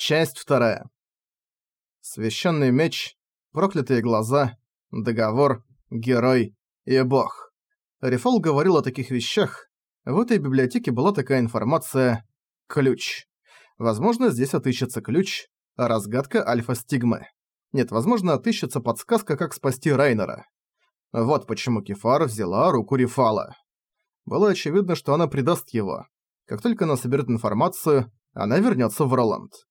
Часть вторая. Священный меч, проклятые глаза, договор, герой и бог. Рифол говорил о таких вещах. В этой библиотеке была такая информация «ключ». Возможно, здесь отыщется ключ, разгадка альфа-стигмы. Нет, возможно, отыщется подсказка, как спасти Райнера. Вот почему Кефар взяла руку Рифала. Было очевидно, что она предаст его. Как только она соберет информацию, она вернется в Роланд.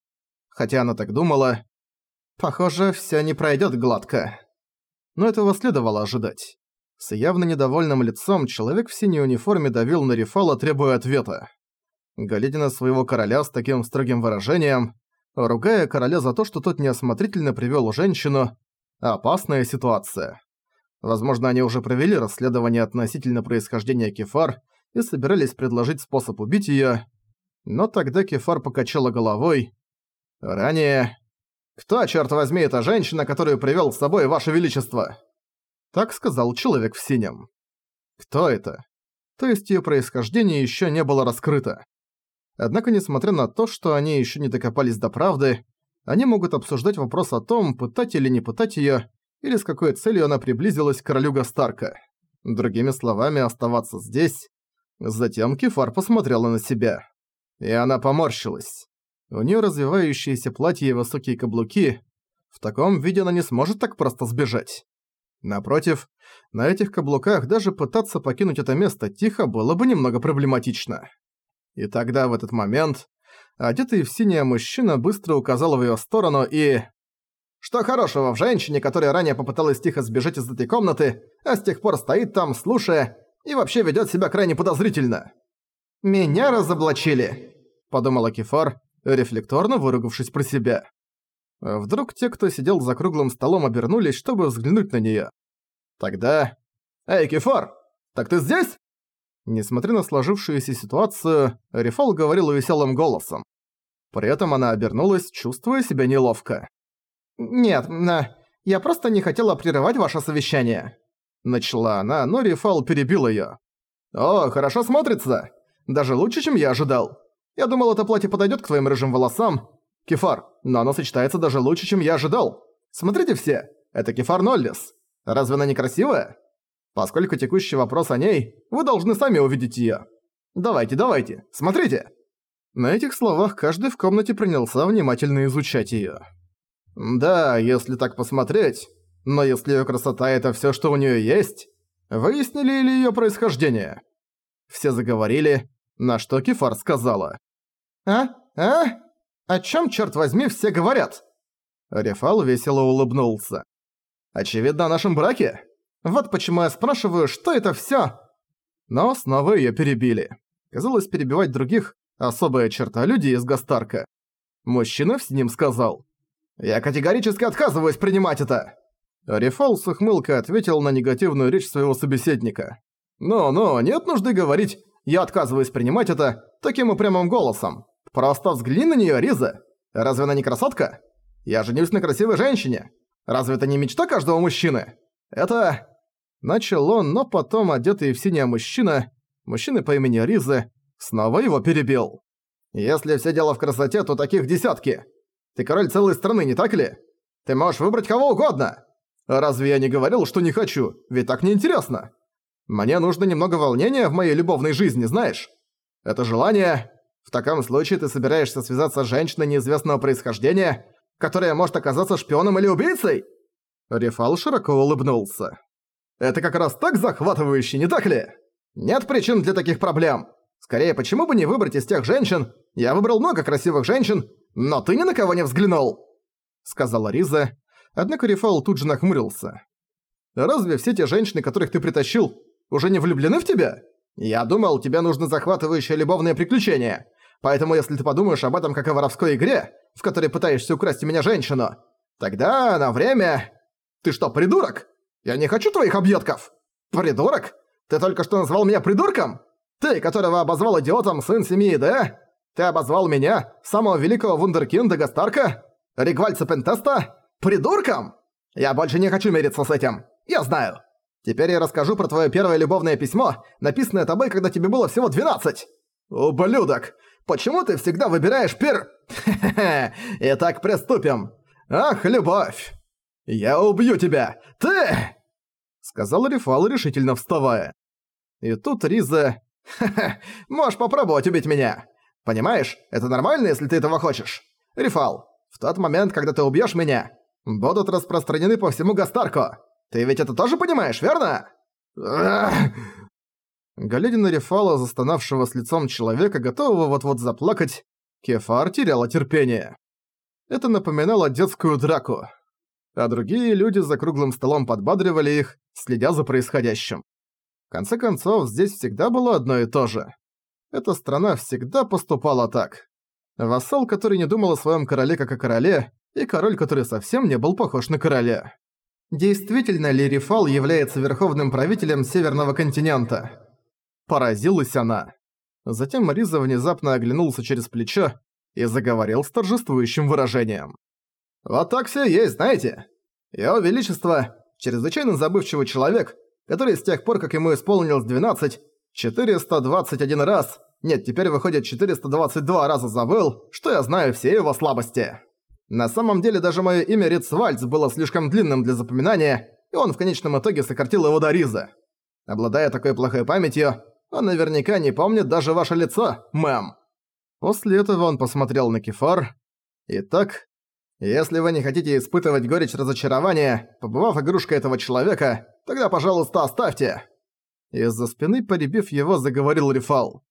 Хотя она так думала, похоже, всё не пройдёт гладко. Но этого следовало ожидать. С явно недовольным лицом человек в синей униформе давил на Рифала, требуя ответа. Глядя на своего короля с таким строгим выражением, ругая короля за то, что тот неосмотрительно привёл женщину, опасная ситуация. Возможно, они уже провели расследование относительно происхождения Кефар и собирались предложить способ убить её, но тогда Кефар покачала головой, Ранее... «Кто, черт возьми, эта женщина, которую привел с собой Ваше Величество?» Так сказал человек в синем. Кто это? То есть ее происхождение еще не было раскрыто. Однако, несмотря на то, что они еще не докопались до правды, они могут обсуждать вопрос о том, пытать или не пытать ее, или с какой целью она приблизилась к королю Гастарка. Другими словами, оставаться здесь. Затем Кефар посмотрела на себя. И она поморщилась. У нее развивающиеся платья и высокие каблуки. В таком виде она не сможет так просто сбежать. Напротив, на этих каблуках даже пытаться покинуть это место тихо было бы немного проблематично. И тогда в этот момент одетый в синий мужчина быстро указал в её сторону и... Что хорошего в женщине, которая ранее попыталась тихо сбежать из этой комнаты, а с тех пор стоит там, слушая, и вообще ведёт себя крайне подозрительно? «Меня разоблачили», — подумала Кефар, рефлекторно выругавшись про себя. Вдруг те, кто сидел за круглым столом, обернулись, чтобы взглянуть на неё. Тогда... «Эй, Кефар, так ты здесь?» Несмотря на сложившуюся ситуацию, Рефал говорил веселым голосом. При этом она обернулась, чувствуя себя неловко. «Нет, на... я просто не хотела прерывать ваше совещание». Начала она, но Рефал перебил её. «О, хорошо смотрится! Даже лучше, чем я ожидал. Я думал, это платье подойдет к твоим рыжим волосам. Кефар, но оно сочетается даже лучше, чем я ожидал. Смотрите все, это Кефар Ноллис. Разве она не красивая? Поскольку текущий вопрос о ней, вы должны сами увидеть её. Давайте, давайте, смотрите!» На этих словах каждый в комнате принялся внимательно изучать её. «Да, если так посмотреть, но если её красота — это всё, что у неё есть, выяснили ли её происхождение?» Все заговорили, на что Кефар сказала. «А? А? О чем, черт возьми, все говорят?» Рефал весело улыбнулся. «Очевидно, о нашем браке? Вот почему я спрашиваю, что это все. Но снова ее перебили. Казалось, перебивать других – особая черта людей из Гастарка. Мужчина в синем сказал. «Я категорически отказываюсь принимать это!» Рефал с ухмылкой ответил на негативную речь своего собеседника. «Ну-ну, нет нужды говорить, я отказываюсь принимать это таким упрямым голосом. Просто взгляни на неё, Риза. Разве она не красотка? Я женюсь на красивой женщине. Разве это не мечта каждого мужчины? Это... Начал он, но потом одетый в синий мужчина, мужчина по имени Риза, снова его перебил. «Если все дело в красоте, то таких десятки. Ты король целой страны, не так ли? Ты можешь выбрать кого угодно. Разве я не говорил, что не хочу? Ведь так неинтересно. Мне нужно немного волнения в моей любовной жизни, знаешь? Это желание... В таком случае ты собираешься связаться с женщиной неизвестного происхождения, которая может оказаться шпионом или убийцей?» Рефал широко улыбнулся. «Это как раз так захватывающе, не так ли? Нет причин для таких проблем. Скорее, почему бы не выбрать из тех женщин? Я выбрал много красивых женщин, но ты ни на кого не взглянул!» Сказала Риза, однако Рефал тут же нахмурился. «Разве все те женщины, которых ты притащил, уже не влюблены в тебя? Я думал, тебе нужно захватывающее любовное приключение. Поэтому если ты подумаешь об этом как о воровской игре, в которой пытаешься украсть у меня женщину, тогда на время... Ты что, придурок? Я не хочу твоих объедков. Придурок? Ты только что назвал меня придурком? Ты, которого обозвал идиотом сын семьи, да? Ты обозвал меня, самого великого вундеркинда Гастарка? Ригвальца Пентеста? Придурком? Я больше не хочу мириться с этим. Я знаю. Теперь я расскажу про твое первое любовное письмо, написанное тобой, когда тебе было всего 12. Ублюдок! Почему ты всегда выбираешь пер... Итак, приступим. Ах, любовь! Я убью тебя! Ты!» Сказал Рифал, решительно вставая. И тут Риза... «Ха-ха, можешь попробовать убить меня. Понимаешь, это нормально, если ты этого хочешь. Рифал, в тот момент, когда ты убьешь меня, будут распространены по всему Гастарку. Ты ведь это тоже понимаешь, верно?» Глядя на Рефала, застонавшего с лицом человека, готового вот-вот заплакать, Кефар теряла терпение. Это напоминало детскую драку. А другие люди за круглым столом подбадривали их, следя за происходящим. В конце концов, здесь всегда было одно и то же. Эта страна всегда поступала так. Вассал, который не думал о своем короле как о короле, и король, который совсем не был похож на короля. Действительно ли Рифал является верховным правителем Северного континента? Поразилась она. Затем Мариза внезапно оглянулся через плечо и заговорил с торжествующим выражением. «Вот так все есть, знаете. Его Величество – чрезвычайно забывчивый человек, который с тех пор, как ему исполнилось 12, 421 раз, нет, теперь выходит 422 раза забыл, что я знаю все его слабости. На самом деле даже мое имя Рицвальц было слишком длинным для запоминания, и он в конечном итоге сократил его до Риза. Обладая такой плохой памятью, он наверняка не помнит даже ваше лицо, мэм». После этого он посмотрел на Кефар. «Итак, если вы не хотите испытывать горечь разочарования, побывав игрушкой этого человека, тогда, пожалуйста, оставьте». Из-за спины, поребив его, заговорил Рифал.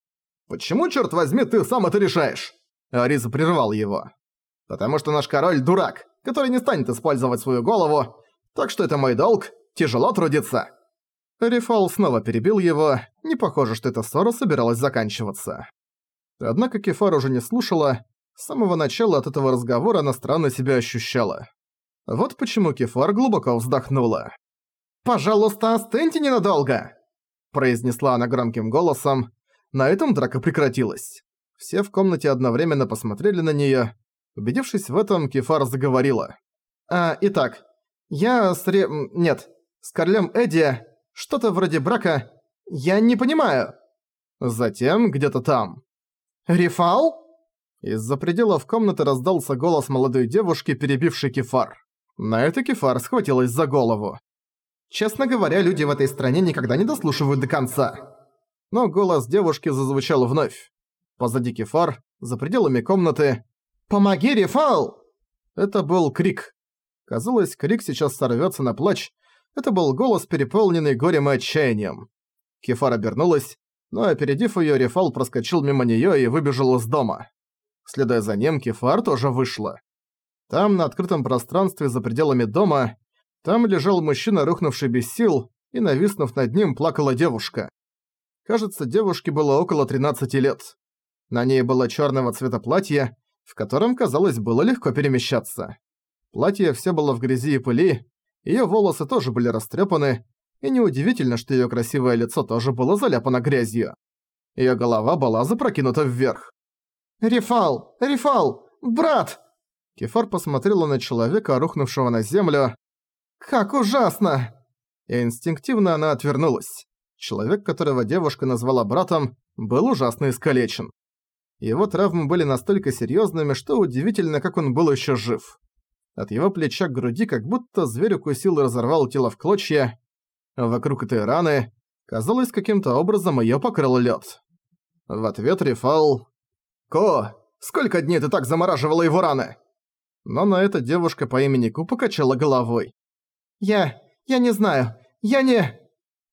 «Почему, черт возьми, ты сам это решаешь?» Ариза прервал его. «Потому что наш король дурак, который не станет использовать свою голову, так что это мой долг, тяжело трудиться». Рифал снова перебил его, не похоже, что эта ссора собиралась заканчиваться. Однако Кефар уже не слушала, с самого начала от этого разговора она странно себя ощущала. Вот почему Кефар глубоко вздохнула. «Пожалуйста, остыньте ненадолго!» произнесла она громким голосом. На этом драка прекратилась. Все в комнате одновременно посмотрели на неё. Убедившись в этом, Кефар заговорила. «А, итак, я с Ре... Нет, с королем Эдди что-то вроде брака. Я не понимаю. Затем где-то там. Рифал? Из-за пределов комнаты раздался голос молодой девушки, перебившей Кефар. На это Кефар схватилась за голову. Честно говоря, люди в этой стране никогда не дослушивают до конца. Но голос девушки зазвучал вновь. Позади Кефар, за пределами комнаты. «Помоги, Рифал!» Это был крик. Казалось, крик сейчас сорвётся на плач, это был голос, переполненный горем и отчаянием. Кефар обернулась, но опередив её, Рефал проскочил мимо неё и выбежал из дома. Следуя за ним, Кефар тоже вышла. Там, на открытом пространстве за пределами дома, там лежал мужчина, рухнувший без сил, и, нависнув над ним, плакала девушка. Кажется, девушке было около 13 лет. На ней было чёрного цвета платье, в котором, казалось, было легко перемещаться. Платье всё было в грязи и пыли, Её волосы тоже были растрёпаны, и неудивительно, что её красивое лицо тоже было заляпано грязью. Её голова была запрокинута вверх. «Рефал! Рефал! Брат!» Кефар посмотрела на человека, рухнувшего на землю. «Как ужасно!» И инстинктивно она отвернулась. Человек, которого девушка назвала братом, был ужасно искалечен. Его травмы были настолько серьёзными, что удивительно, как он был ещё жив. От его плеча к груди как будто зверь укусил и разорвал тело в клочья. Вокруг этой раны, казалось, каким-то образом её покрыл лёд. В ответ Рефал... «Ко, сколько дней ты так замораживала его раны?» Но на это девушка по имени Ку покачала головой. «Я... я не знаю. Я не...»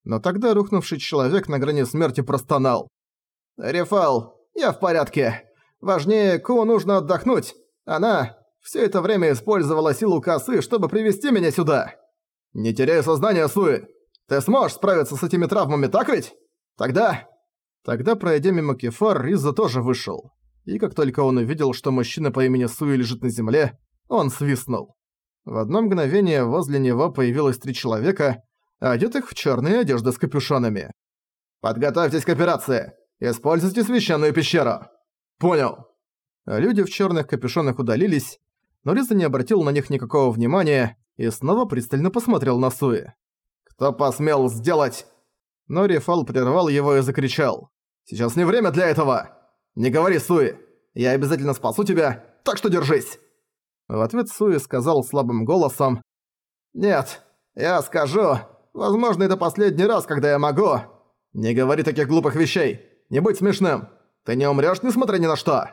Но тогда рухнувший человек на грани смерти простонал. «Рефал, я в порядке. Важнее, Ку нужно отдохнуть. Она... Все это время использовала силу косы, чтобы привести меня сюда. Не теряй сознание, Суи. Ты сможешь справиться с этими травмами, так ведь? Тогда... Тогда, пройдя мимо Кефар, Риза тоже вышел. И как только он увидел, что мужчина по имени Суи лежит на земле, он свистнул. В одно мгновение возле него появилось три человека, одетых в черные одежды с капюшонами. «Подготовьтесь к операции! Используйте священную пещеру!» «Понял!» Люди в черных капюшонах удалились, но Риза не обратил на них никакого внимания и снова пристально посмотрел на Суи. «Кто посмел сделать?» Но Рефал прервал его и закричал. «Сейчас не время для этого!» Не говори, Суи! Я обязательно спасу тебя, так что держись!» В ответ Суи сказал слабым голосом «Нет, я скажу. Возможно, это последний раз, когда я могу. Не говори таких глупых вещей. Не будь смешным. Ты не умрёшь, несмотря ни на что.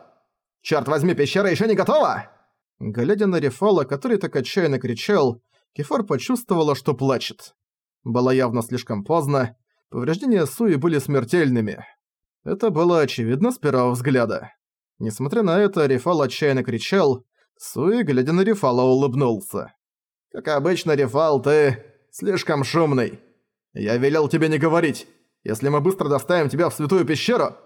Чёрт возьми, пещера ещё не готова!» Глядя на Рефала, который так отчаянно кричал, Кефар почувствовала, что плачет. Было явно слишком поздно, повреждения Суи были смертельными. Это было очевидно с первого взгляда. Несмотря на это, Рефал отчаянно кричал, Суи, глядя на Рефала, улыбнулся. «Как обычно, Рефал, ты слишком шумный. Я велел тебе не говорить. Если мы быстро доставим тебя в святую пещеру...»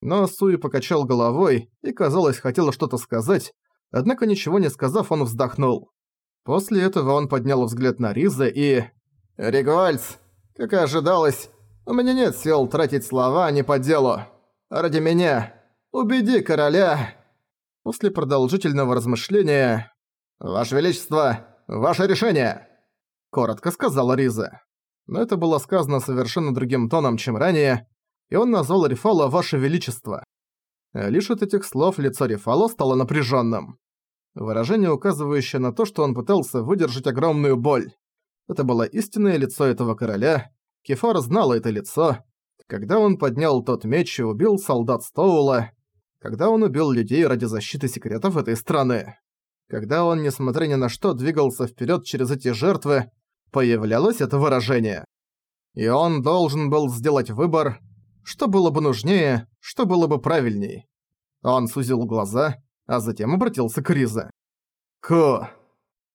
Но Суи покачал головой и, казалось, хотел что-то сказать, однако ничего не сказав, он вздохнул. После этого он поднял взгляд на Риза и... «Ригуальц, как и ожидалось, у меня нет сил тратить слова не по делу. Ради меня. Убеди короля...» После продолжительного размышления... «Ваше Величество, ваше решение!» Коротко сказала Риза. Но это было сказано совершенно другим тоном, чем ранее, и он назвал Рифала «Ваше Величество». Лишь от этих слов лицо Рифала стало напряженным. Выражение, указывающее на то, что он пытался выдержать огромную боль. Это было истинное лицо этого короля. Кефар знал это лицо. Когда он поднял тот меч и убил солдат Стоула, когда он убил людей ради защиты секретов этой страны. Когда он, несмотря ни на что, двигался вперед через эти жертвы, появлялось это выражение. И он должен был сделать выбор, что было бы нужнее, что было бы правильней. Он сузил глаза, а затем обратился к Ризе. «Ко!»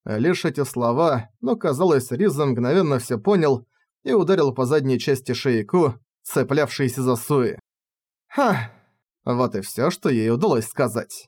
Лишь эти слова, но казалось, Риза мгновенно все понял и ударил по задней части шеи Ку, цеплявшейся за Суи. «Ха!» Вот и всё, что ей удалось сказать.